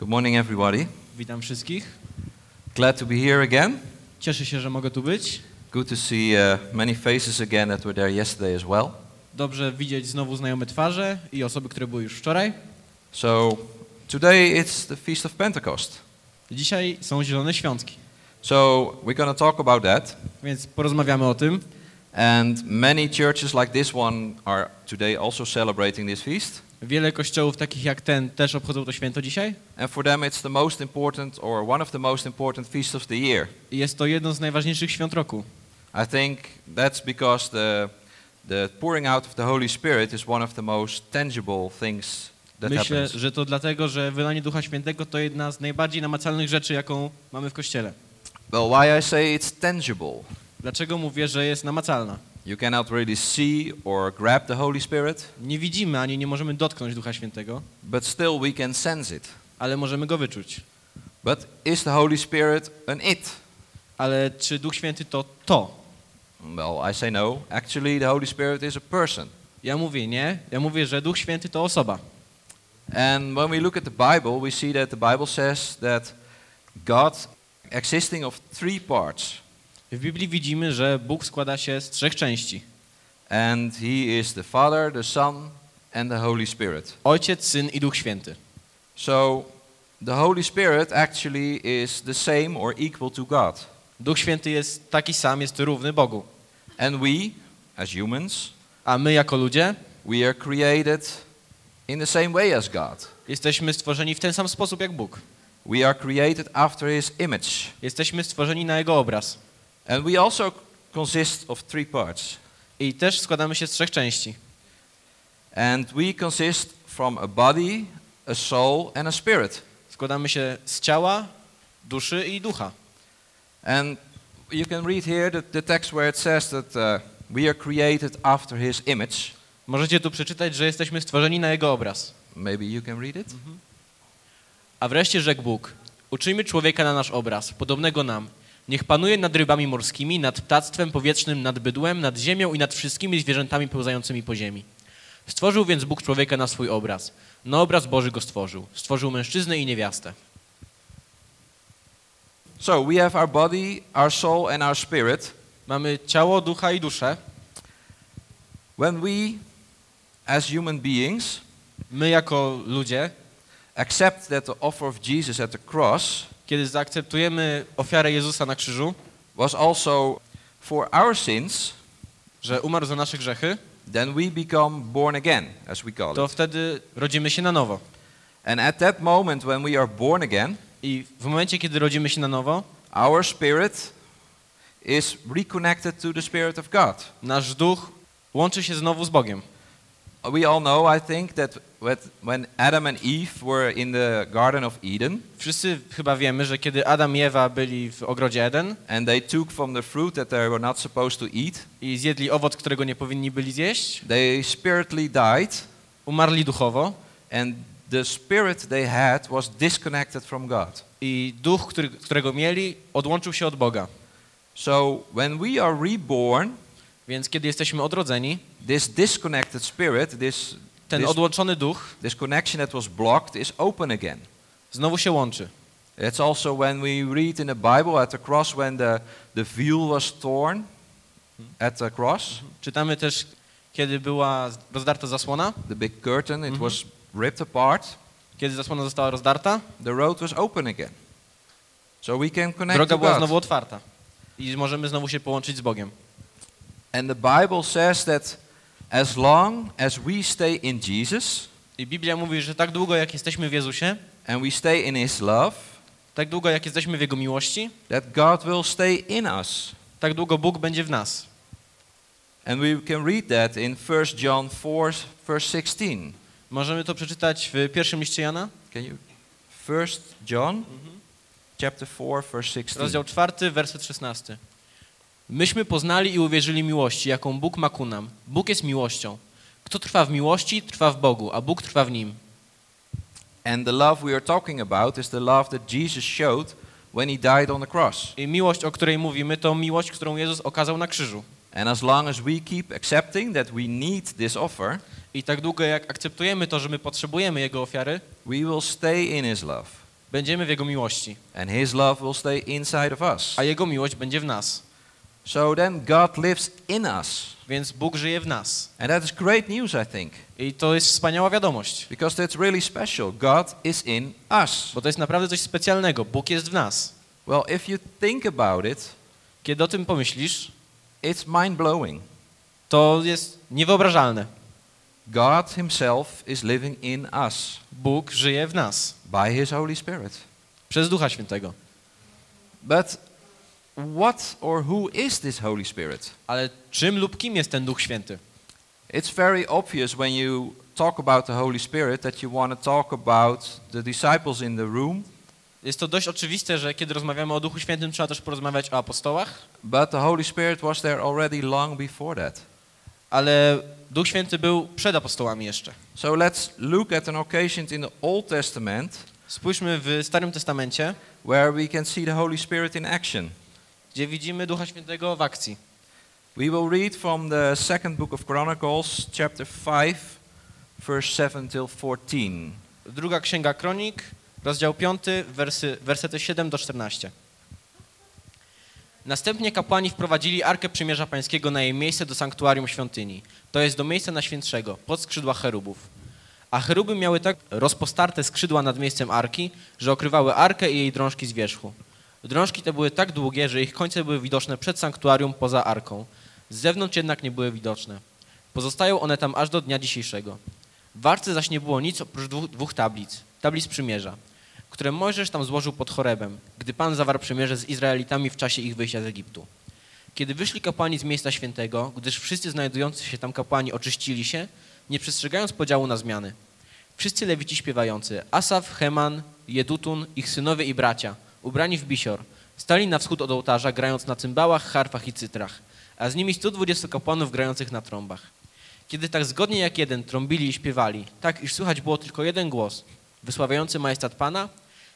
Good morning, everybody. Witam wszystkich. Glad to be here again. Cieszę się, że mogę tu być. Good to see uh, many faces again that were there yesterday as well. Dobrze widzieć znowu znajome twarze i osoby, które były już wczoraj. So, today it's the Feast of Pentecost. Dzisiaj są Zielone Świątki, So, we're going to talk about that. więc porozmawiamy o tym. And many churches like this one are today also celebrating this feast. Wiele kościołów takich jak ten też obchodzą to święto dzisiaj. And for them, it's the most important or one of the most important feasts of the year. I jest to jedno z najważniejszych świąt roku. I think that's because the, the pouring out of the Holy Spirit is one of the most tangible things that Myślę, happens. że to dlatego, że wylanie Ducha Świętego to jedna z najbardziej namacalnych rzeczy, jaką mamy w Kościele. Well, why I say it's tangible? Dlaczego mówię, że jest namacalna? You cannot really see or grab the Holy Spirit, Nie widzimy ani nie możemy dotknąć Ducha Świętego, but still we can sense it. ale możemy go wyczuć. But is the Holy Spirit an it? Ale czy Duch Święty to to? Well, I say no. Actually, the Holy Spirit is a person. Ja mówię nie. Ja mówię, że Duch Święty to osoba. And when we look at the Bible, we see that the Bible says that God existing of three parts. W Biblii widzimy, że Bóg składa się z trzech części. And he is the Father, the Son, and the Holy Spirit. Ojciec, Syn i Duch Święty. So the Holy Spirit actually is the same or equal to God. Duch Święty jest taki sam, jest równy Bogu. And we, as humans, A my jako ludzie we are created in the same way as God. jesteśmy stworzeni w ten sam sposób jak Bóg. We are created after his image. Jesteśmy stworzeni na Jego obraz. And we also consist of three parts. I też składamy się z trzech części. And we consist from a body, a soul, and a spirit. Składamy się z ciała, duszy i ducha. And you can read here the, the text where it says that uh, we are created after his image. Możecie tu przeczytać, że jesteśmy stworzeni na Jego obraz. Maybe you can read it. A wreszcie rzekł Bóg, uczyjmy człowieka na nasz obraz, podobnego nam. Niech panuje nad rybami morskimi, nad ptactwem powietrznym, nad bydłem, nad ziemią i nad wszystkimi zwierzętami pełzającymi po ziemi. Stworzył więc Bóg człowieka na swój obraz. Na obraz Boży go stworzył. Stworzył mężczyznę i niewiastę. So we have our body, our soul, and our spirit. Mamy ciało, ducha i duszę. When we, as human beings, My jako ludzie, accept that the offer of Jesus at the cross kiedy zaakceptujemy ofiarę Jezusa na krzyżu, was also for our sins, że umarł za nasze grzechy, then we become born again, as we call to it. wtedy rodzimy się na nowo. And at that moment when we are born again, I w momencie, kiedy rodzimy się na nowo, our spirit is reconnected to the Spirit of God. nasz duch łączy się znowu z Bogiem. We all know, I think, that when Adam and Eve were in the Garden of Eden Wszyscy chyba wiemy, że kiedy Adam i Ewa byli w ogrodzie Eden and they took from the fruit that they were not supposed to eat, i zjedli owoc, którego nie powinni byli zjeść, they spiritually died, umarli duchowo and the spirit they had was disconnected from God. i duch, który, którego mieli, odłączył się od Boga. So when we are reborn, Więc kiedy jesteśmy odrodzeni, this disconnected spirit, this, ten this, odłączony duch this connection that was blocked, is open again. znowu się łączy. It's also when we read in the Bible at the cross when the, the veil was torn at the cross, Czytamy też, kiedy była rozdarta zasłona, the big curtain, it Mhm. was ripped apart, kiedy zasłona została rozdarta, the road was open again. So we can connect droga była znowu otwarta i możemy znowu się połączyć z Bogiem. And the Bible says that as long as we stay in Jesus I Biblia mówi, że tak długo jak jesteśmy w Jezusie, and we stay in His love, tak długo jak jesteśmy w Jego miłości, that God will stay in us. tak długo Bóg będzie w nas. And we can read that in 1 John 4, verse 16. Możemy to przeczytać w pierwszym liście Jana, Can you? 1 John, chapter 4, verse 16. rozdział 4, werset 16. Myśmy poznali i uwierzyli miłości, jaką Bóg ma ku nam. Bóg jest miłością. Kto trwa w miłości, trwa w Bogu, a Bóg trwa w nim. And the love we are talking about is the love that Jesus showed when he died on the cross. I miłość, o której mówimy, to miłość, którą Jezus okazał na krzyżu. And as long as we keep accepting that we need this offer, I tak długo jak akceptujemy to, że my potrzebujemy Jego ofiary, we will stay in his love. będziemy w Jego miłości, and His love will stay inside of us. a Jego miłość będzie w nas. So then God lives in us. Więc Bóg żyje w nas. And that is great news, I think, I to jest wspaniała wiadomość, because that's really special. God is in us. bo to jest naprawdę coś specjalnego. Bóg jest w nas. Well, if you think about it, Kiedy o tym pomyślisz, it's mind blowing. to jest niewyobrażalne. God Himself is living in us Bóg żyje w nas by His Holy Spirit. przez Ducha Świętego. But what or who is this Holy Spirit? Ale czym lub kim jest ten Duch Święty? It's very obvious when you talk about the Holy Spirit that you want to talk about the disciples in the room, Jest to dość oczywiste, że kiedy rozmawiamy o Duchu Świętym, trzeba też porozmawiać o apostołach, but the Holy Spirit was there already long before that. ale Duch Święty był przed apostołami jeszcze. So let's look at an occasion in the Old Testament Spójrzmy w Starym Testamencie, where we can see the Holy Spirit in action. Gdzie widzimy Ducha Świętego w akcji. We will read from the second book of Chronicles, chapter 5, verse 7 till 14. Druga Księga Kronik, rozdział 5, wersy, wersety 7 do 14. Następnie kapłani wprowadzili Arkę Przymierza Pańskiego na jej miejsce do sanktuarium świątyni, to jest do miejsca najświętszego, pod skrzydła cherubów. A cheruby miały tak rozpostarte skrzydła nad miejscem Arki, że okrywały Arkę i jej drążki z wierzchu. Drążki te były tak długie, że ich końce były widoczne przed sanktuarium poza Arką. Z zewnątrz jednak nie były widoczne. Pozostają one tam aż do dnia dzisiejszego. W Arce zaś nie było nic oprócz dwóch, dwóch tablic, tablic przymierza, które Mojżesz tam złożył pod Chorebem, gdy Pan zawarł przymierze z Izraelitami w czasie ich wyjścia z Egiptu. Kiedy wyszli kapłani z miejsca świętego, gdyż wszyscy znajdujący się tam kapłani oczyścili się, nie przestrzegając podziału na zmiany. Wszyscy lewici śpiewający, Asaf, Heman, Jedutun, ich synowie i bracia, ubrani w bisior, stali na wschód od ołtarza, grając na cymbałach, harfach i cytrach, a z nimi 120 kapłanów grających na trąbach. Kiedy tak zgodnie jak jeden trąbili i śpiewali, tak iż słychać było tylko jeden głos, wysławiający majestat Pana,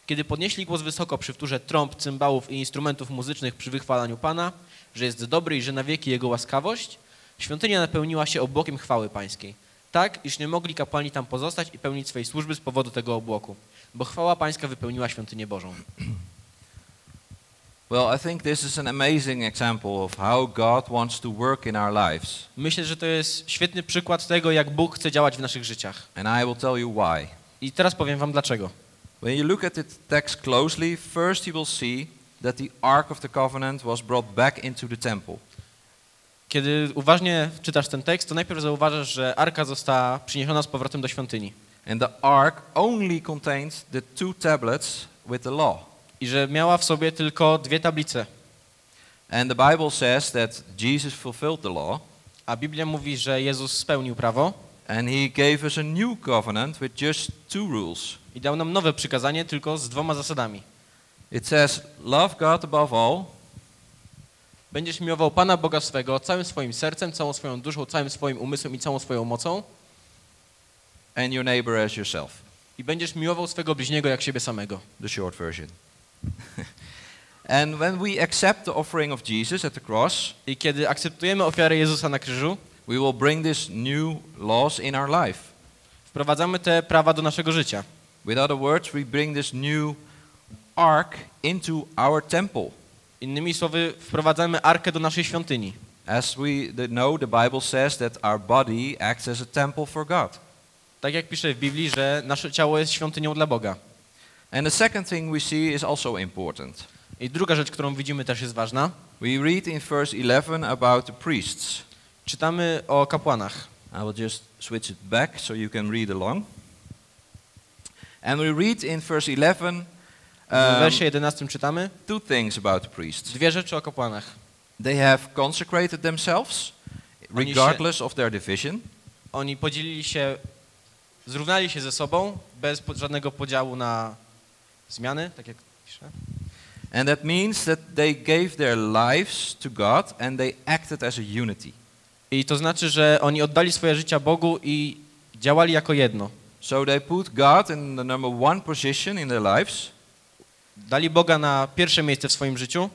kiedy podnieśli głos wysoko przy wtórze trąb, cymbałów i instrumentów muzycznych przy wychwalaniu Pana, że jest dobry i że na wieki Jego łaskawość, świątynia napełniła się obłokiem chwały Pańskiej, tak iż nie mogli kapłani tam pozostać i pełnić swej służby z powodu tego obłoku, bo chwała Pańska wypełniła świątynię Bożą. Myślę, że to jest świetny przykład tego, jak Bóg chce działać w naszych życiach. And I will tell you why. I teraz powiem wam dlaczego. When you look at the text closely, first you will see that the Ark of the Covenant was brought back into the temple. Kiedy uważnie czytasz ten tekst, to najpierw zauważasz, że arka została przyniesiona z powrotem do świątyni And the Ark only contained the two tablets with the law. I że miała w sobie tylko dwie tablice. And the Bible says that Jesus fulfilled the law A Biblia mówi, że Jezus spełnił prawo and he gave us a new covenant with just two rules. i dał nam nowe przykazanie tylko z dwoma zasadami. It says, Love God above all, Będziesz miłował Pana Boga swego całym swoim sercem, całą swoją duszą, całym swoim umysłem i całą swoją mocą and your neighbor as yourself. i będziesz miłował swego bliźniego jak siebie samego. The short version. and when we accept the offering of Jesus at the cross, I kiedy akceptujemy ofiarę Jezusa na krzyżu, we will bring this new laws in our life. wprowadzamy te prawa do naszego życia. With other words, we bring this new ark into our temple. Innymi słowy, wprowadzamy arkę do naszej świątyni. As we know, the Bible says that our body acts as a temple for God. Tak jak pisze w Biblii, że nasze ciało jest świątynią dla Boga. And the second thing we see is also important. I druga rzecz, którą widzimy też jest ważna. We read in verse 11 about the priests. Czytamy o kapłanach. I will just switch it back so you can read along. And we read in verse 11 W um, wersie 11 czytamy two things about the priests. dwie rzeczy o kapłanach. They have consecrated themselves regardless of their division. Oni podzielili się, zrównali się ze sobą bez żadnego podziału na zmiany, tak jak pisze. And that means that they gave their lives to God and they acted as a unity. I to znaczy, że oni oddali swoje życia Bogu i działali jako jedno. So they put God in the number one position in their lives Dali Boga na pierwsze miejsce w swoim życiu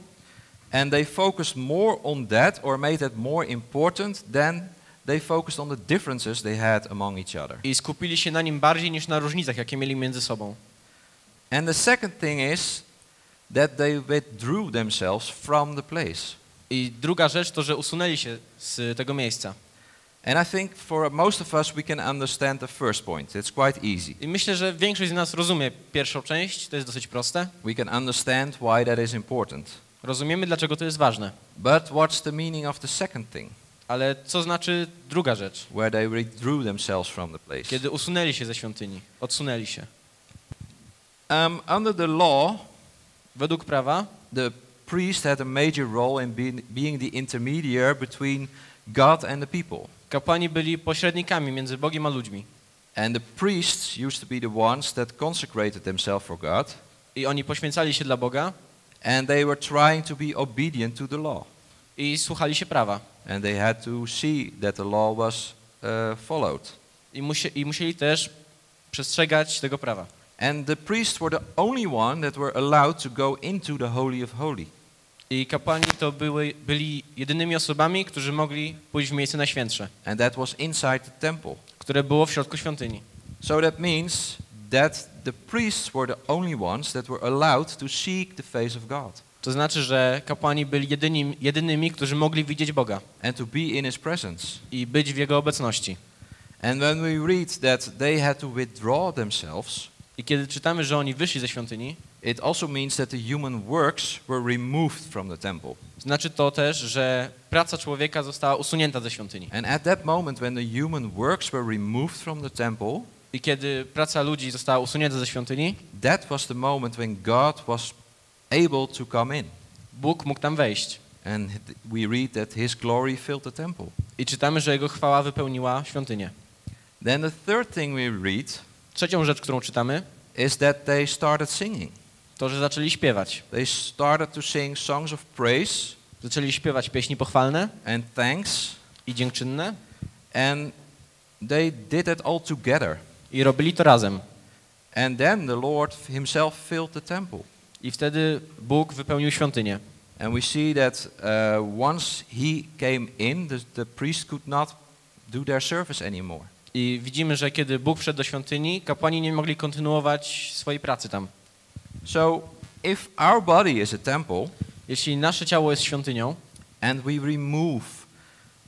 and they focused more on that or made that more important than they focused on the differences they had among each other. i skupili się na nim bardziej niż na różnicach, jakie mieli między sobą. And the second thing is that they withdrew themselves from the place. I druga rzecz to, że usunęli się z tego miejsca. And I think for most of us we can understand the first point. It's quite easy. I myślę, że większość z nas rozumie pierwszą część, to jest dosyć proste. We can understand why that is important. Rozumiemy, dlaczego to jest ważne. But what's the meaning of the second thing? Ale co znaczy druga rzecz? Where they withdrew themselves from the place. Kiedy usunęli się ze świątyni, odsunęli się. Um, under the law, Według prawa the priest had a major role in being, being the intermediary between God and the people. kapłani byli pośrednikami między Bogiem a ludźmi. And the priests used to be the ones that consecrated themselves for God, I oni poświęcali się dla Boga and they were trying to be obedient to the law. i słuchali się prawa. And they had to see that the law was uh, followed. I, musie, I musieli też przestrzegać tego prawa. And the priests were the only one that were allowed to go into the Holy of Holy. I kapłani to były, byli jedynymi osobami, którzy mogli pójść w miejsce najświętsze, And that was inside the temple. które było w środku świątyni. So that means that the priests were the only ones that were allowed to seek the face of God To znaczy, że kapłani byli jedynymi, jedynymi, którzy mogli widzieć Boga and to be in his presence. i być w Jego obecności. And when we read that they had to withdraw themselves, I kiedy czytamy, że oni wyszli ze świątyni, it also means that the human works were removed from the temple. znaczy to też, że praca człowieka została usunięta ze świątyni. And at that moment, when the human works were removed from the temple, I kiedy praca ludzi została usunięta ze świątyni, that was the moment when God was able to come in. Bóg mógł tam wejść. And we read that his glory filled the temple. I czytamy, że Jego chwała wypełniła świątynię. Then the third thing we read Trzecią rzecz, którą czytamy, is that they started singing. to, że zaczęli śpiewać. They started to sing songs of praise Zaczęli śpiewać pieśni pochwalne and thanks, i dziękczynne and they did it all together. i robili to razem. And then the Lord himself filled the temple. I wtedy Bóg wypełnił świątynię. And we see that uh, once he came in, the, the priest could not do their service anymore. I widzimy, że kiedy Bóg wszedł do świątyni, kapłani nie mogli kontynuować swojej pracy tam. So if our body is a temple Jeśli nasze ciało jest świątynią and we remove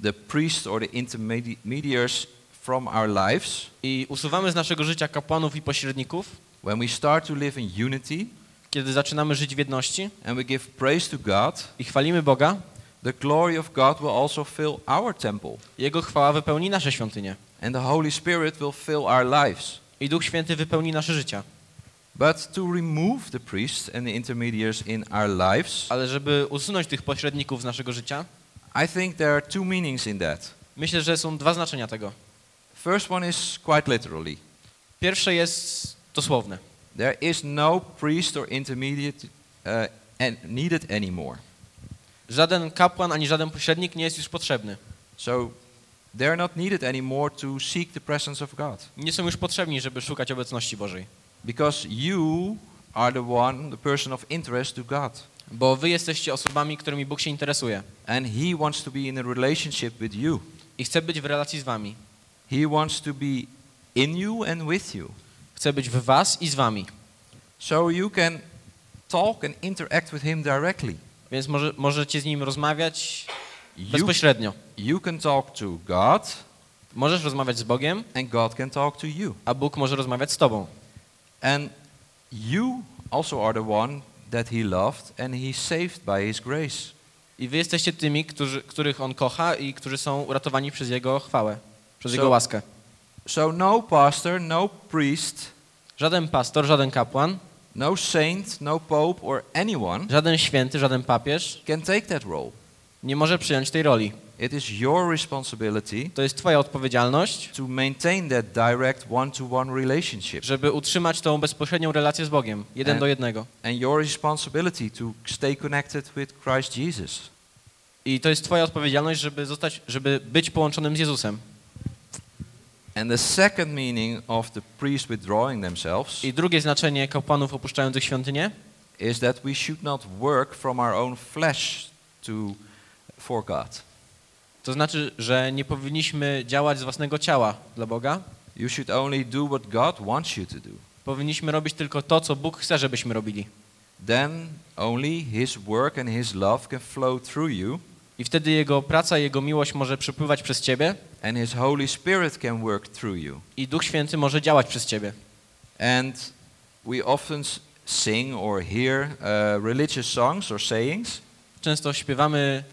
the priest or the intermediaries from our lives, i usuwamy z naszego życia kapłanów i pośredników, when we start to live in unity kiedy zaczynamy żyć w jedności and we give praise to God, i chwalimy Boga, the glory of God will also fill our temple. Jego chwała wypełni nasze świątynie. And the Holy Spirit will fill our lives. I Duch Święty wypełni nasze życia. But to remove the priests and the intermediaries in our lives, Ale żeby usunąć tych pośredników z naszego życia, I think there are two meanings in that. myślę, że są dwa znaczenia tego. First one is quite literally. Pierwsze jest dosłowne. There is no priest or intermediate uh, needed anymore. Żaden kapłan ani żaden pośrednik nie jest już potrzebny. So they're not needed anymore to seek the presence of God. Nie są już potrzebni, żeby szukać obecności Bożej. Because you are the one, the person of interest to God. Bo wy jesteście osobami, którymi Bóg się interesuje. And He wants to be in a relationship with you. I chce być w relacji z wami. He wants to be in you and with you. Chce być w was i z wami. So you can talk and interact with Him directly. Więc może, możecie z nim rozmawiać bezpośrednio. you can talk to God, Możesz rozmawiać z Bogiem, and God can talk to you. a Bóg może rozmawiać z tobą. And you also are the one that He loved, and He saved by His grace. I wy jesteście tymi, którzy, których On kocha i którzy są uratowani przez Jego chwałę, przez So- Jego łaskę. So no pastor, no priest, Żaden pastor, żaden kapłan, no saint, no pope, or anyone żaden święty, żaden papież can take that role. Nie może przyjąć tej roli. It is your responsibility To jest twoja odpowiedzialność, to maintain that direct one-to-one relationship, żeby utrzymać tą bezpośrednią relację z Bogiem, jeden E- do jednego. and your responsibility to stay connected with Christ Jesus. I to jest twoja odpowiedzialność, żeby zostać, żeby być połączonym z Jezusem. And the second meaning of the priest withdrawing themselves I drugie znaczenie kapłanów opuszczających świątynię is that we should not work from our own flesh to for God. to znaczy, że nie powinniśmy działać z własnego ciała dla Boga, You should only do what God wants you to do. Powinniśmy robić tylko to, co Bóg chce, żebyśmy robili. then only His work and His love can flow through you, I wtedy Jego praca, Jego miłość może przepływać przez Ciebie and His Holy Spirit can work through you. i Duch Święty może działać przez Ciebie. And we often sing or hear uh, religious songs or sayings, Często śpiewamy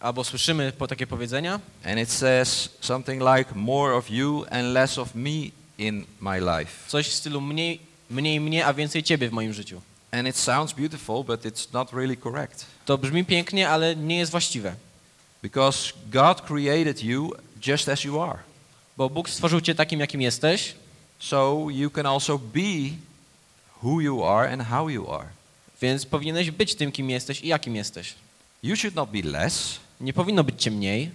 albo słyszymy po takie powiedzenia and it says something like more of you and less of me in my life. coś w stylu mniej, mniej mnie, a więcej Ciebie w moim życiu. And it sounds beautiful, but it's not really correct. To brzmi pięknie, ale nie jest właściwe, Because God created you just as you are. bo Bóg stworzył Cię takim, jakim jesteś, So you can also be who you are and how you are. więc powinieneś być tym, kim jesteś i jakim jesteś. You should not be less Nie powinno być Cię mniej,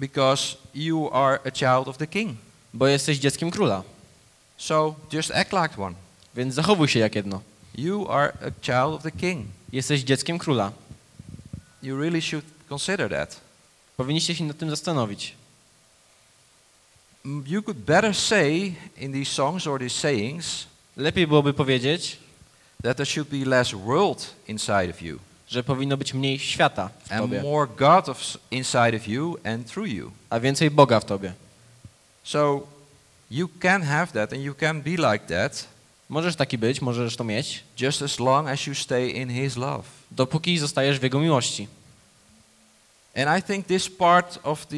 because you are a child of the king. bo jesteś dzieckiem króla, So just act like one. więc zachowuj się jak jedno. You are a child of the king. Jesteś dzieckiem króla. You really should consider that. Powinniście się nad tym zastanowić. Mm, You could better say in these songs or these sayings Lepiej byłoby powiedzieć, that there should be less world inside of you że powinno być mniej świata w and Tobie, more God of, inside of you and through you. a więcej Boga w Tobie. So you can have that and you can be like that Możesz taki być, możesz to mieć, just as long as you stay in His love. dopóki zostajesz w Jego miłości. And I think this part of the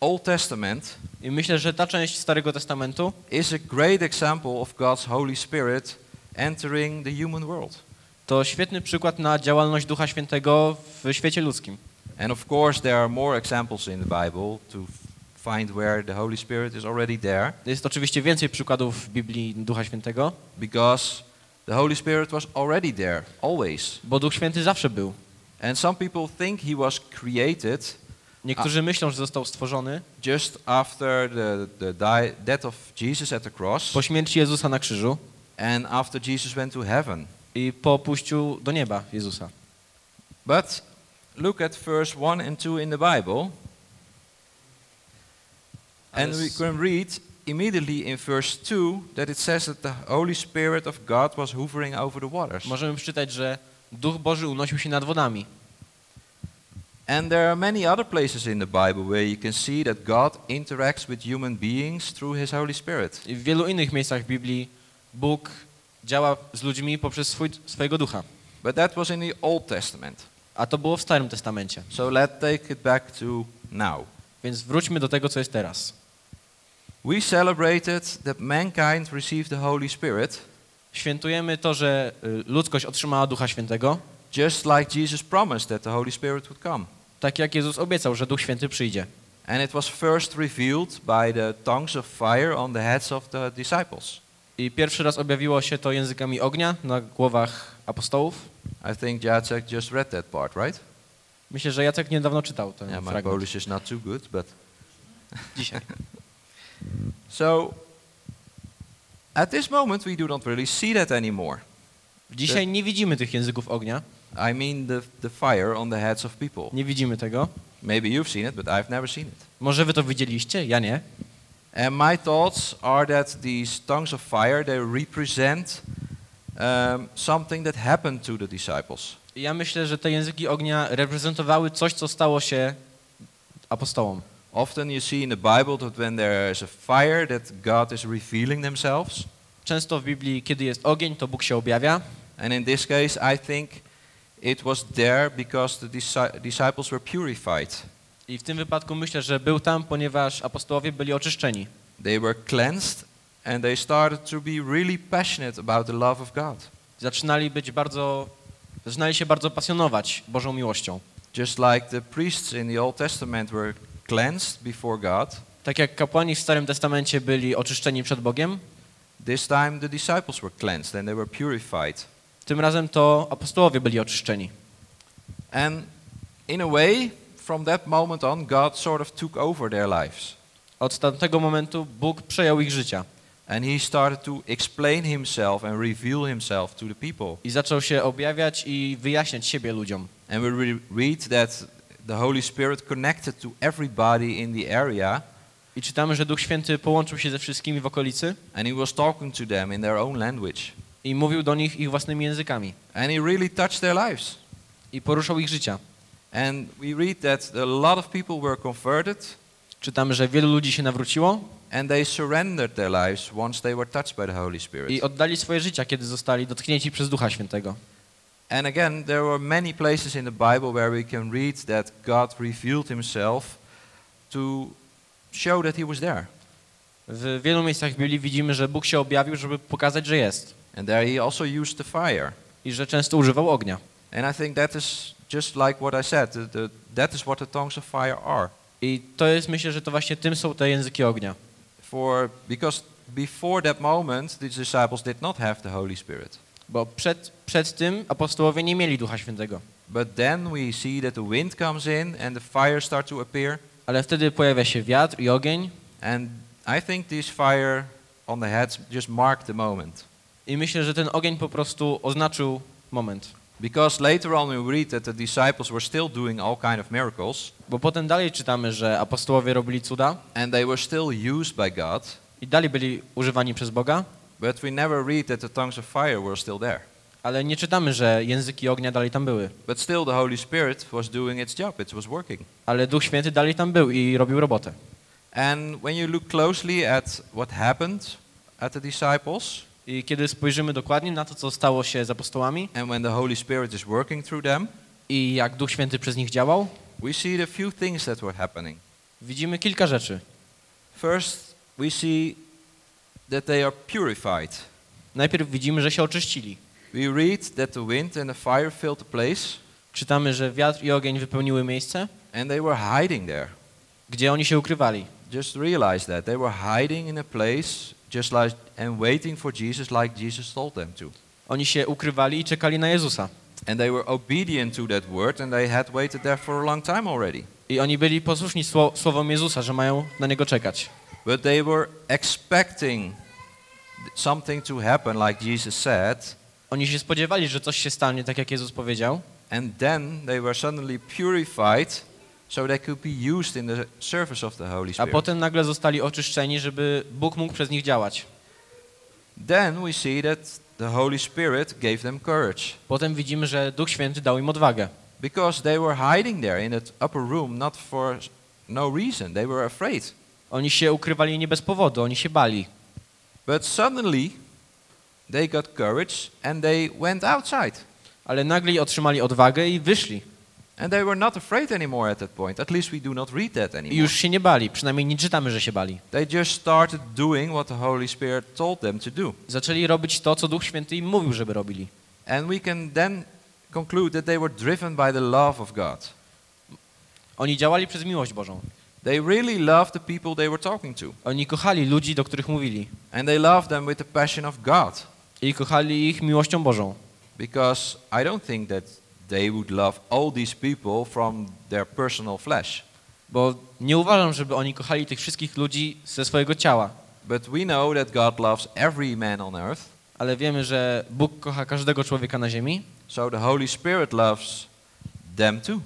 Old Testament I myślę, że ta część Starego Testamentu is a great example of God's Holy Spirit entering the human world. To świetny przykład na działalność Ducha Świętego w świecie ludzkim. And of course, there are more examples in the Bible to find where the Holy Spirit is already there Jest oczywiście więcej przykładów w Biblii Ducha Świętego, because the Holy Spirit was already there, always. bo Duch Święty zawsze był. And some people think he was created Niektórzy myślą, że został stworzony just after the, the die, death of Jesus at the cross po śmierci Jezusa na krzyżu and after Jesus went to heaven. I po pójściu do nieba Jezusa. But look at verse 1 and 2 in the Bible. And we can read immediately in verse 2 that it says that the Holy Spirit of God was hovering over the waters. Możemy przeczytać, że Duch Boży unosił się nad wodami. And there are many other places in the Bible where you can see that God interacts with human beings through His Holy Spirit. I w wielu innych miejscach Biblii Bóg działa z ludźmi poprzez swój, swojego ducha. But that was in the Old Testament. A to było w Starym Testamencie. So let's take it back to now. Więc wróćmy do tego, co jest teraz. We celebrated that mankind received the Holy Spirit Świętujemy to, że y, ludzkość otrzymała Ducha Świętego, just like Jesus promised that the Holy Spirit would come. tak jak Jezus obiecał, że Duch Święty przyjdzie. And it was first revealed by the tongues of fire on the heads of the disciples. I pierwszy raz objawiło się to językami ognia na głowach apostołów. I think Jacek just read that part, right? Myślę, że Jacek niedawno czytał ten Yeah, my fragment. Polish is not too good, but Dzisiaj. so at this moment we do not really see that anymore. Dzisiaj nie widzimy tych języków ognia, I mean the the fire on the heads of people. nie widzimy tego. Maybe you've seen it, but I've never seen it. Może wy to widzieliście, ja nie. And my thoughts are that these tongues of fire they represent um, something that happened to the disciples. Ja myślę, że te języki ognia reprezentowały coś, co stało się apostołom. Often you see in the Bible that when there is a fire that God is revealing themselves. Często w Biblii, kiedy jest ogień, to Bóg się objawia. And in this case I think it was there because the disciples were purified. I w tym wypadku myślę, że był tam, ponieważ apostołowie byli oczyszczeni. They were cleansed and they started to be really passionate about the love of God. Zaczynali być bardzo, zaczynali się bardzo pasjonować Bożą miłością. Just like the priests in the Old Testament were cleansed before God, Tak jak kapłani w Starym Testamencie byli oczyszczeni przed Bogiem, this time the disciples were cleansed and they were purified. tym razem to apostołowie byli oczyszczeni. And in a way, from that moment on, God sort of took over their lives. Od tamtego momentu Bóg przejął ich życia And he started to explain himself and reveal himself to the people. i zaczął się objawiać i wyjaśniać siebie ludziom. And we re- read that the Holy Spirit connected to everybody in the area I czytamy, że Duch Święty połączył się ze wszystkimi w okolicy and he was talking to them in their own language. i mówił do nich ich własnymi językami. And he really touched their lives. I poruszał ich życia. And we read that a lot of people were converted Czytamy, że wielu ludzi się nawróciło and they surrendered their lives once they were touched by the Holy Spirit. i oddali swoje życia, kiedy zostali dotknięci przez Ducha Świętego. And again, there were many places in the Bible where we can read that God revealed himself to show that he was there. W wielu miejscach w Biblii widzimy, że Bóg się objawił, żeby pokazać, że jest. And there he also used the fire. I że często używał ognia. And I think that is just like what I said, the, the, that is what the tongues of fire are. I to jest, myślę, że to właśnie tym są te języki ognia. For because before that moment the disciples did not have the Holy Spirit. Bo przed, przed tym apostołowie nie mieli Ducha Świętego. But then we see that the wind comes in and the fire start to appear. Ale wtedy pojawia się wiatr i ogień And I think this fire on the heads just marked the moment. i myślę, że ten ogień po prostu oznaczył moment. Because later on we read that the disciples were still doing all kind of miracles Bo potem dalej czytamy, że apostołowie robili cuda and they were still used by God, i dalej byli używani przez Boga, but we never read that the tongues of fire were still there. ale nie czytamy, że języki ognia dalej tam były. But still the Holy Spirit was doing its job, it was working. Ale Duch Święty dalej tam był i robił robotę. And when you look closely at what happened at the disciples I kiedy spojrzymy dokładnie na to, co stało się z apostołami and when the Holy Spirit is working through them, i jak Duch Święty przez nich działał, we see the few things that were happening. widzimy kilka rzeczy. First, we see that they are purified. Najpierw widzimy, że się oczyścili. We read that the wind and the fire filled the place Czytamy, że wiatr i ogień wypełniły miejsce, and they were hiding there. gdzie oni się ukrywali. Just realize that they were hiding in a place just like and waiting for Jesus like Jesus told them to. Oni się ukrywali i czekali na Jezusa. And they were obedient to that word and they had waited there for a long time already. I oni byli posłuszni sło- słowom Jezusa, że mają na Niego czekać. But they were expecting something to happen like Jesus said Oni się spodziewali, że coś się stanie, tak jak Jezus powiedział. and then they were suddenly purified so they could be used in the service of the Holy A Spirit. potem nagle zostali oczyszczeni, żeby Bóg mógł przez nich działać. Then we see that the Holy Spirit gave them courage Potem widzimy, że Duch Święty dał im odwagę. because they were hiding there in that upper room not for no reason. They were afraid. Oni się ukrywali nie bez powodu, oni się bali. But suddenly they got courage and they went outside. Ale nagle otrzymali odwagę i wyszli. And they were not afraid anymore at that point. At least we do not read that I anymore. już się nie bali, przynajmniej nie czytamy, że się bali. They just started doing what the Holy Spirit told them to do. Zaczęli robić to, co Duch Święty im mówił, żeby robili. And we can then conclude that they were driven by the love of God. Oni działali przez miłość Bożą. They really loved the people they were talking to. Oni kochali ludzi, do których mówili. And they loved them with the passion of God. I kochali ich miłością Bożą. Because I don't think that they would love all these people from their personal flesh. Bo nie uważam, żeby oni kochali tych wszystkich ludzi ze swojego ciała. But we know that God loves every man on earth. Ale wiemy, że Bóg kocha każdego człowieka na ziemi, So the Holy Spirit loves them too.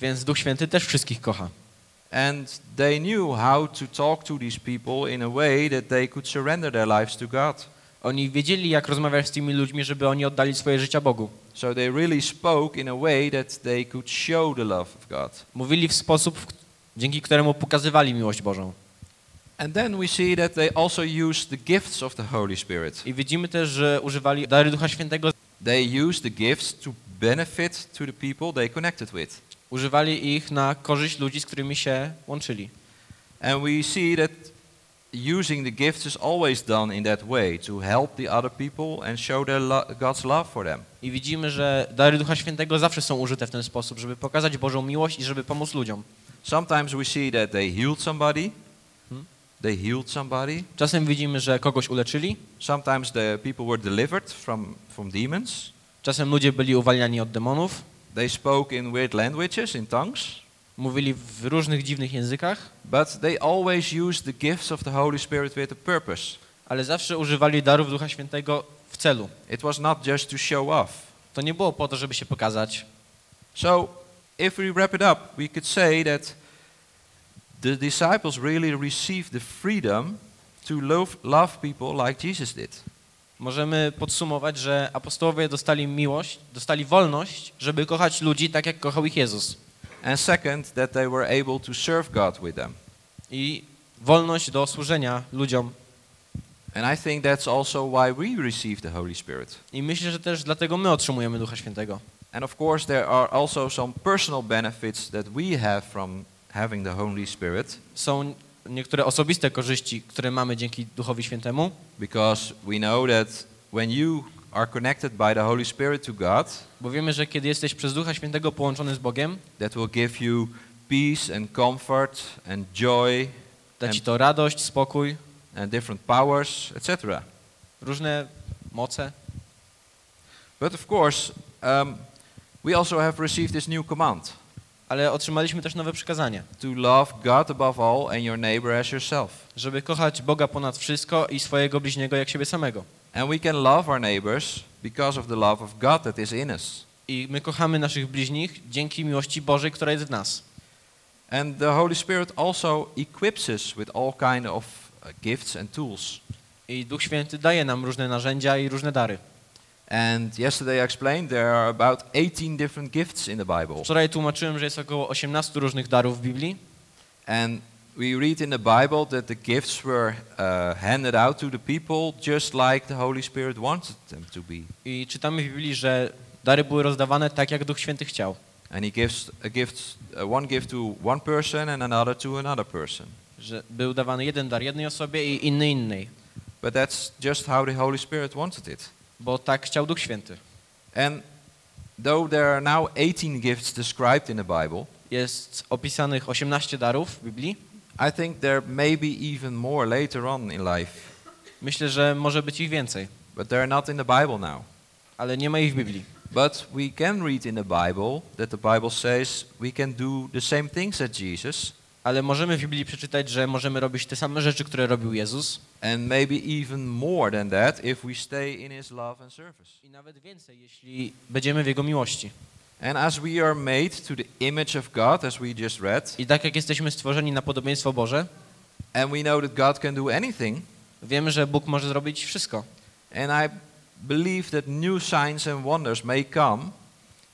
więc Duch Święty też wszystkich kocha. And they knew how to talk to these people in a way that they could surrender their lives to God. Oni wiedzieli, jak rozmawiać z tymi ludźmi, żeby oni oddali swoje życia Bogu. So they really spoke in a way that they could show the love of God. Mówili w sposób, dzięki któremu pokazywali miłość Bożą. And then we see that they also used the gifts of the Holy Spirit. I widzimy też, że używali dary Ducha Świętego, They used the gifts to benefit to the people they connected with. używali ich na korzyść ludzi, z którymi się łączyli. And we see that using the gifts is always done in that way to help the other people and show their lo- God's love for them. I widzimy, że dary Ducha Świętego zawsze są użyte w ten sposób, żeby pokazać Bożą miłość i żeby pomóc ludziom. Sometimes we see that they healed somebody. Hmm? They healed somebody. Czasem widzimy, że kogoś uleczyli, Sometimes the people were delivered from, from demons. czasem ludzie byli uwalniani od demonów, They spoke in weird languages, in tongues. Mówili w różnych dziwnych językach, But they always used the gifts of the Holy Spirit with a purpose. ale zawsze używali darów Ducha Świętego w celu. It was not just to show off. To nie było po to, żeby się pokazać. So, if we wrap it up, we could say that the disciples really received the freedom to love, love people like Jesus did. Możemy podsumować, że apostołowie dostali miłość, dostali wolność, żeby kochać ludzi tak, jak kochał ich Jezus. And second, that they were able to serve God with them. I wolność do służenia ludziom. And I think that's also why we receive the Holy Spirit. I myślę, że też dlatego my otrzymujemy Ducha Świętego. And of course, there are also some personal benefits that we have from having the Holy Spirit, Są niektóre osobiste korzyści, które mamy dzięki Duchowi Świętemu, because we know that when you are connected by the Holy Spirit to God, bo wiemy, że kiedy jesteś przez Ducha Świętego połączony z Bogiem, that will give you peace and comfort and joy da ci to radość, spokój, and different powers, etc. różne moce. But of course, um, we also have received this new command Ale otrzymaliśmy też nowe przykazanie, to love God above all and your neighbor as yourself. żeby kochać Boga ponad wszystko i swojego bliźniego jak siebie samego. And we can love our neighbors because of the love of God that is in us. I my kochamy naszych bliźnich dzięki miłości Bożej, która jest w nas. And the Holy Spirit also equips us with all kind of uh, gifts and tools. I Duch Święty daje nam różne narzędzia i różne dary. And yesterday I explained there are about 18 different gifts in the Bible. Wczoraj tłumaczyłem, że jest około 18 różnych darów w Biblii. And we read in the Bible that the gifts were uh, handed out to the people just like the Holy Spirit wanted them to be. I czytamy w Biblii, że dary były rozdawane tak, jak Duch Święty chciał. And he gives a gift, uh, one gift to one person and another to another person. Że był dawany jeden dar jednej osobie i inny innej. But that's just how the Holy Spirit wanted it. Bo tak chciał Duch Święty. And though there are now 18 gifts described in the Bible, Jest opisanych 18 darów w Biblii. I think there may be even more later on in life. Myślę, że może być ich więcej, But they're not in the Bible now. ale nie ma ich w Biblii. But we can read in the Bible that the Bible says we can do the same things as Jesus Ale możemy w Biblii przeczytać, że możemy robić te same rzeczy, które robił Jezus. and maybe even more than that if we stay in his love and service. I nawet więcej, jeśli będziemy w Jego miłości. And as we are made to the image of God as we just read, I tak jak jesteśmy stworzeni na podobieństwo Boże, and we know that God can do anything, wiemy, że Bóg może zrobić wszystko. and I believe that new signs and wonders may come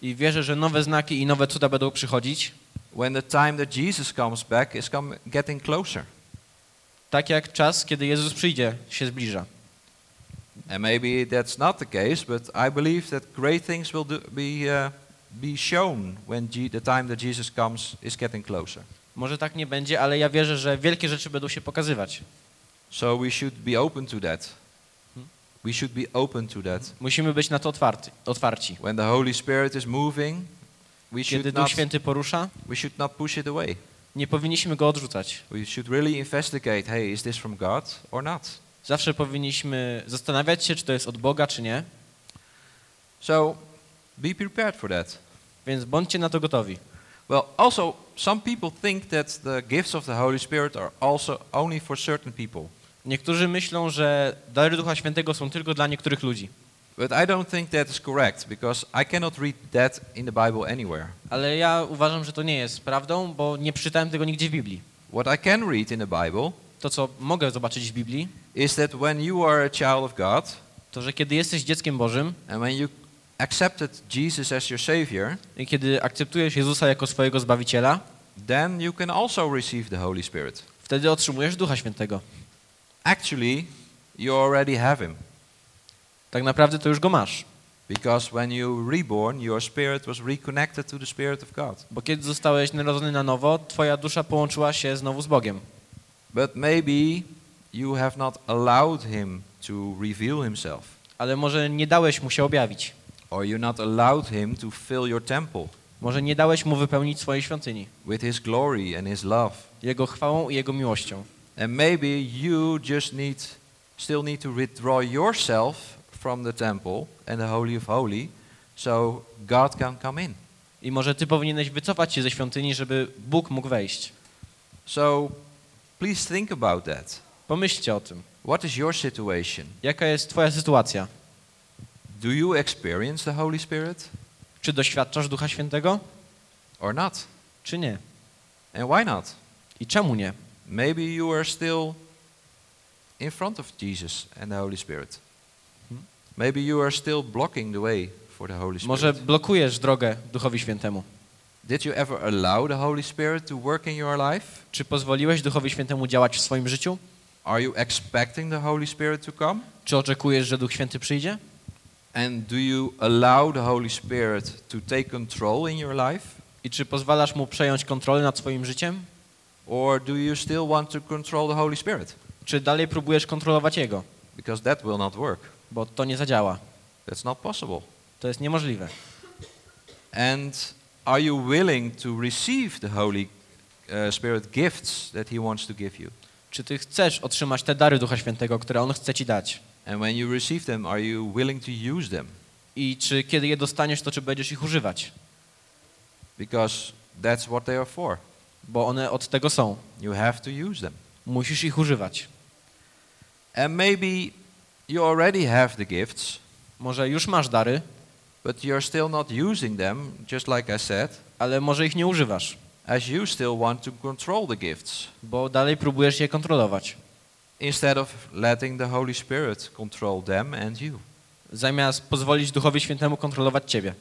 I wierzę, że nowe znaki i nowe cuda będą przychodzić, when the time that Jesus comes back is come, getting closer. tak jak czas, kiedy Jezus przyjdzie, się zbliża. And maybe that's not the case, but I believe that great things will do, be, uh, be shown when the time that Jesus comes is getting closer. Może tak nie będzie, ale ja wierzę, że wielkie rzeczy będą się pokazywać. So we should be open to that. We should be open to that. Musimy być na to otwarty, otwarci. When the Holy Spirit is moving, we Kiedy should Duch not, Święty porusza, we should not push it away. nie powinniśmy go odrzucać. We should really investigate, hey, is this from God or not? Zawsze powinniśmy zastanawiać się, czy to jest od Boga, czy nie. So be prepared for that. Więc bądźcie na to gotowi. Well, also, some people think that the gifts of the Holy Spirit are also only for certain people. Niektórzy myślą, że dary Ducha Świętego są tylko dla niektórych ludzi. But I don't think that is correct because I cannot read that in the Bible anywhere. Ale ja uważam, że to nie jest prawdą, bo nie przeczytałem tego nigdzie w Biblii. What I can read in the Bible To, co mogę zobaczyć w Biblii, is that when you are a child of God to, że kiedy jesteś dzieckiem Bożym and when you accepted Jesus as your Savior, i kiedy akceptujesz Jezusa jako swojego Zbawiciela, then you can also receive the Holy Spirit. wtedy otrzymujesz Ducha Świętego. Actually, you already have Him Tak naprawdę to już go masz. because when you were reborn, your spirit was reconnected to the Spirit of God. Bo kiedy zostałeś narodzony na nowo, twoja dusza połączyła się znowu z Bogiem. But maybe you have not allowed Him to reveal Himself, Ale może nie dałeś mu się objawić. Or you're not allowed Him to fill your temple Może nie dałeś mu wypełnić swojej świątyni. with His glory and His love. Jego chwałą i Jego miłością. And maybe you just need, still need to withdraw yourself from the temple and the Holy of Holy, so God can come in. I może ty powinieneś wycofać się ze świątyni, żeby Bóg mógł wejść. So please think about that. Pomyślcie o tym. What is your situation? Jaka jest twoja sytuacja? Do you experience the Holy Spirit Czy doświadczasz Ducha Świętego, or not? czy nie? And why not? I czemu nie? Maybe you are still in front of Jesus and the Holy Spirit. Maybe you are still blocking the way for the Holy Może Spirit. blokujesz drogę Duchowi Świętemu. Did you ever allow the Holy Spirit to work in your life? Czy pozwoliłeś Duchowi Świętemu działać w swoim życiu? Are you expecting the Holy Spirit to come? Czy oczekujesz, że Duch Święty przyjdzie? And do you allow the Holy Spirit to take control in your life? I czy pozwalasz Mu przejąć kontrolę nad swoim życiem? Or do you still want to control the Holy Spirit? Czy dalej próbujesz kontrolować Jego? Because that will not work. Bo to nie zadziała. That's not possible. To jest niemożliwe. And are you willing to receive the Holy uh, Spirit gifts that He wants to give you? Czy ty chcesz otrzymać te dary Ducha Świętego, które On chce ci dać? And when you receive them, are you willing to use them? I czy kiedy je dostaniesz, to czy będziesz ich używać? Because that's what they are for. Bo one od tego są. You have to use them. Musisz ich używać. And maybe you already have the gifts, Może już masz dary, but you're still not using them, just like I said, ale może ich nie używasz, as you still want to control the gifts bo dalej próbujesz je kontrolować. Instead of letting the Holy Spirit control them and you. Zamiast pozwolić Duchowi Świętemu kontrolować ciebie.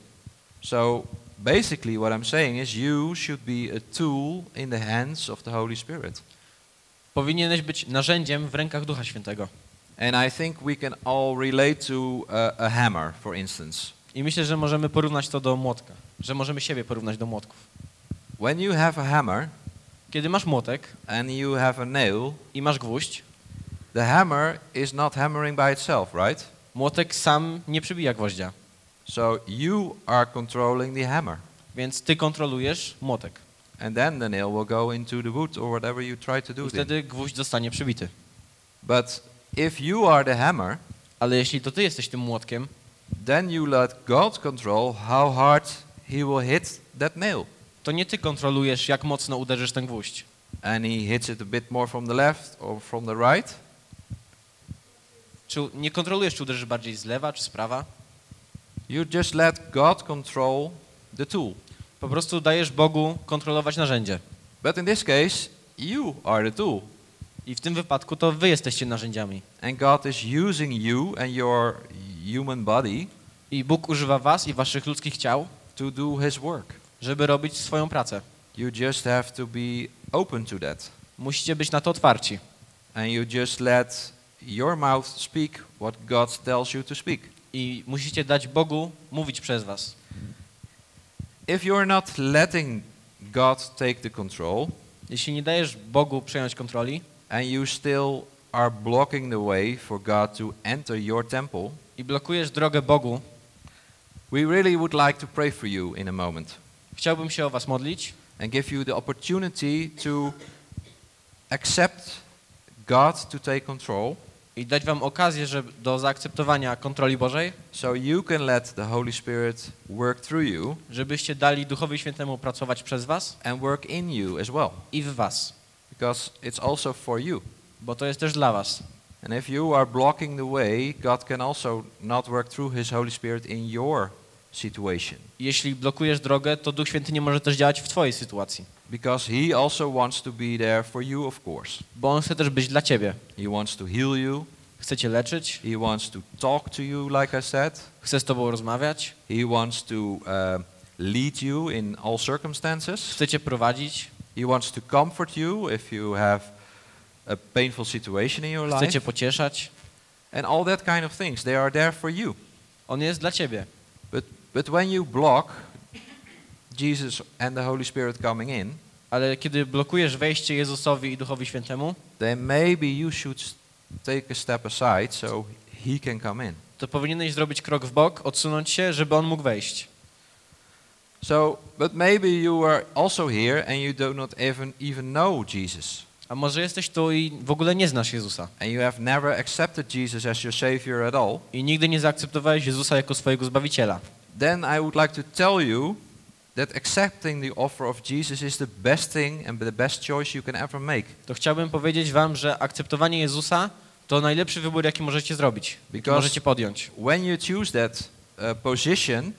So basically, what I'm saying is you should be a tool in the hands of the Holy Spirit. Powinieneś być narzędziem w rękach Ducha Świętego. And I think we can all relate to a, a hammer, for instance. I myślę, że możemy porównać to do młotka. Że możemy siebie porównać do młotków. When you have a hammer Kiedy masz młotek and you have a nail, i masz gwóźdź, the hammer is not hammering by itself, right? młotek sam nie przybija gwoździa. So you are controlling the hammer. Więc ty kontrolujesz młotek. And then the nail will go into the wood or whatever you try to do. I wtedy gwóźdź zostanie przybity. But if you are the hammer, Ale jeśli to ty jesteś tym młotkiem, then you let God control how hard he will hit that nail. to nie ty kontrolujesz, jak mocno uderzysz ten gwóźdź. And he hits it a bit more from the left or from the right. Czy nie kontrolujesz, czy uderzysz bardziej z lewa, czy z prawa? You just let God control the tool. Po prostu dajesz Bogu kontrolować narzędzie. But in this case, you are the tool. I w tym wypadku to wy jesteście narzędziami. And God is using you and your human body I Bóg używa was i waszych ludzkich ciał, to do his work. żeby robić swoją pracę. You just have to be open to that. Musicie być na to otwarci. And you just let your mouth speak what God tells you to speak. I musicie dać Bogu mówić przez was. If you're not letting God take the control Jeśli nie dajesz Bogu przejąć kontroli and you still are blocking the way for God to enter your temple, i blokujesz drogę Bogu, we really would like to pray for you in a moment chciałbym się o was modlić and give you the opportunity to accept God to take control i dać wam okazję że do zaakceptowania kontroli Bożej, so you can let the Holy Spirit work through you żebyście dali Duchowi Świętemu pracować przez was and work in you as well i w was, because it's also for you. bo to jest też dla was. And if you are blocking the way, God can also not work through His Holy Spirit in your situation Jeśli blokujesz drogę, to Duch Święty nie może też działać w twojej sytuacji, because He also wants to be there for you, of course. bo On chce też być dla ciebie. He wants to heal you, Chce cię leczyć, He wants to talk to you, like I said, chce z tobą rozmawiać, He wants to uh, lead you in all circumstances, chce cię prowadzić, He wants to comfort you if you have a painful situation in your chce cię life, pocieszać. and all that kind of things. They are there for you. On jest dla ciebie. But, but when you block Jesus and the Holy Spirit coming in, Ale kiedy blokujesz wejście Jezusowi i Duchowi Świętemu, then maybe you should take a step aside so He can come in. to powinieneś zrobić krok w bok, odsunąć się, żeby On mógł wejść. So, but maybe you are also here and you do not even even know Jesus, A może jesteś tu i w ogóle nie znasz Jezusa and you have never accepted Jesus as your Savior at all. i nigdy nie zaakceptowałeś Jezusa jako swojego Zbawiciela. Then I would like to tell you that accepting the offer of Jesus is the best thing and the best choice you can ever make. To chciałbym powiedzieć wam, że akceptowanie Jezusa to najlepszy wybór, jaki możecie zrobić, jaki możecie podjąć. When you choose that uh, position,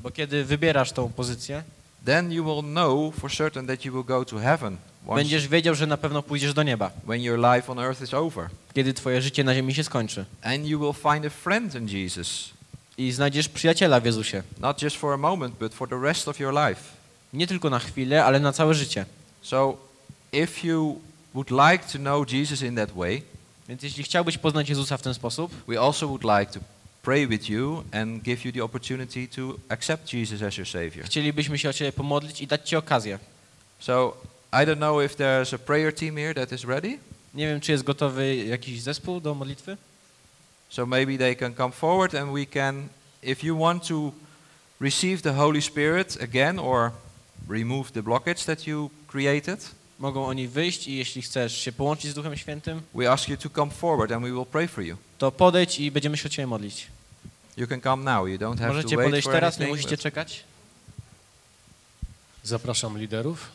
Bo kiedy wybierasz tą pozycję, then you will know for certain that you will go to heaven będziesz wiedział, że na pewno pójdziesz do nieba, when your life on earth is over. kiedy twoje życie na ziemi się skończy. And you will find a friend in Jesus, I znajdziesz przyjaciela w Jezusie. not just for a moment, but for the rest of your life. Nie tylko na chwilę, ale na całe życie. So, if you would like to know Jesus in that way, Więc jeśli chciałbyś poznać Jezusa w ten sposób, we also would like to pray with you and give you the opportunity to accept Jesus as your Savior. chcielibyśmy się o Ciebie pomodlić i dać Ci okazję. So, I don't know if there's a prayer team here that is ready. Nie wiem, czy jest gotowy jakiś zespół do modlitwy? So maybe they can come forward and we can, if you want to receive the Holy Spirit again or remove the blockage that you created, Mogą oni wyjść i jeśli chcesz się połączyć z Duchem Świętym, we ask you to come forward and we will pray for you. to podejdź i będziemy się o Ciebie modlić. You can come now. You don't have Możecie to wait podejść for teraz, nie anything, musicie but- czekać. Zapraszam liderów.